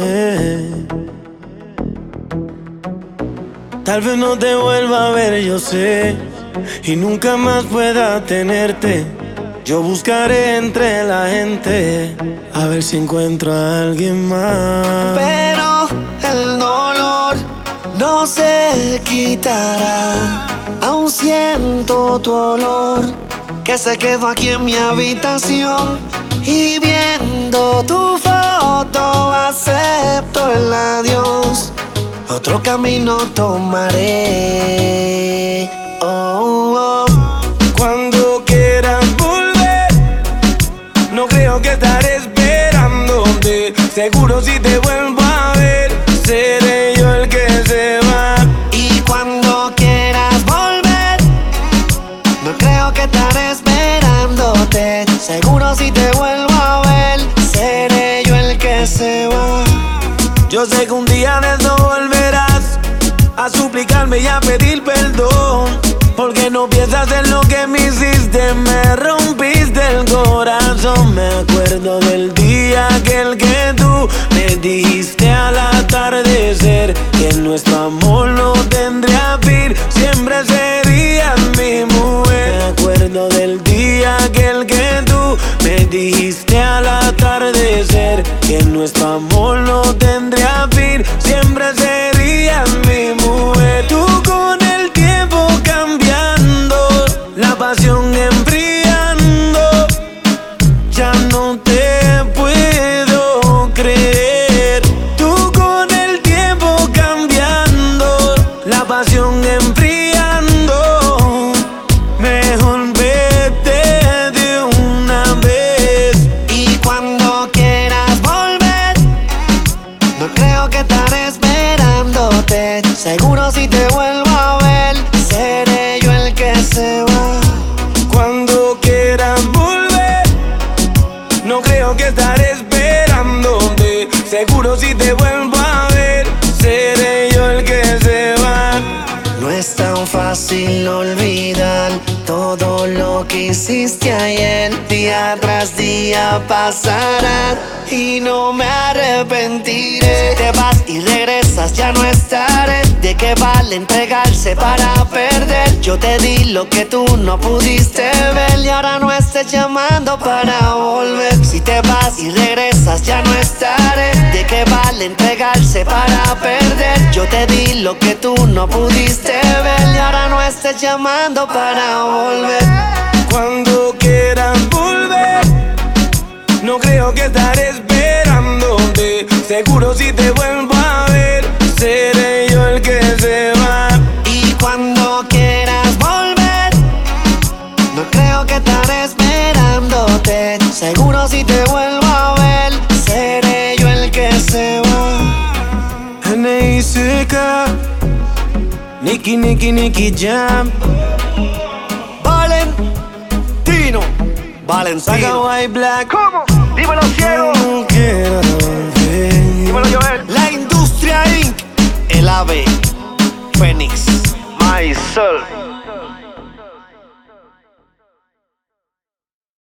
Eh. Tal vez no te vuelva a ver, yo sé, y nunca más pueda tenerte. Yo buscaré entre la gente a ver si encuentro a alguien más. Pero el dolor no se quitará. Aún siento tu olor que se quedó aquí en mi habitación. Y viendo tu Otro camino tomaré. Oh, oh. Cuando quieras volver, no creo que estaré esperándote. Seguro si te vuelvo a ver, seré yo el que se va. Y cuando quieras volver, no creo que estaré esperándote. Seguro si te vuelvo a ver, seré yo el que se va. Yo sé que un día de eso suplicarme y a pedir perdón. Porque no piensas en lo que me hiciste, me rompiste el corazón. Me acuerdo del día aquel que tú me dijiste al atardecer que nuestro amor no tendría fin, siempre serías mi mujer. Me acuerdo del día aquel que tú me dijiste al atardecer que nuestro amor que estaré esperándote. Seguro si te vuelvo a ver, seré yo el que se va. No es tan fácil olvidar todo lo que hiciste ayer. Día tras día pasará y no me arrepentiré. Te vas y regresas, ya no estaré. ¿De qué vale entregarse para perder? Yo te di lo que tú no pudiste ver y ahora no estés llamando para volver. Te vas y regresas, ya no estaré. ¿De qué vale entregarse para perder? Yo te di lo que tú no pudiste ver y ahora no estés llamando para volver. Cuando quieras volver, no creo que estaré esperándote. Seguro si te vuelvo Seguro si te vuelvo a ver, seré yo el que se va. N.I.C.K. Nicky, Nicky, Nicky Jam. Valentino, Saga Valentino. White Black. ¿Cómo? Dímelo, ciego. No quiero volver. Dímelo, Joel. La industria Inc. El ave. Fénix. My soul.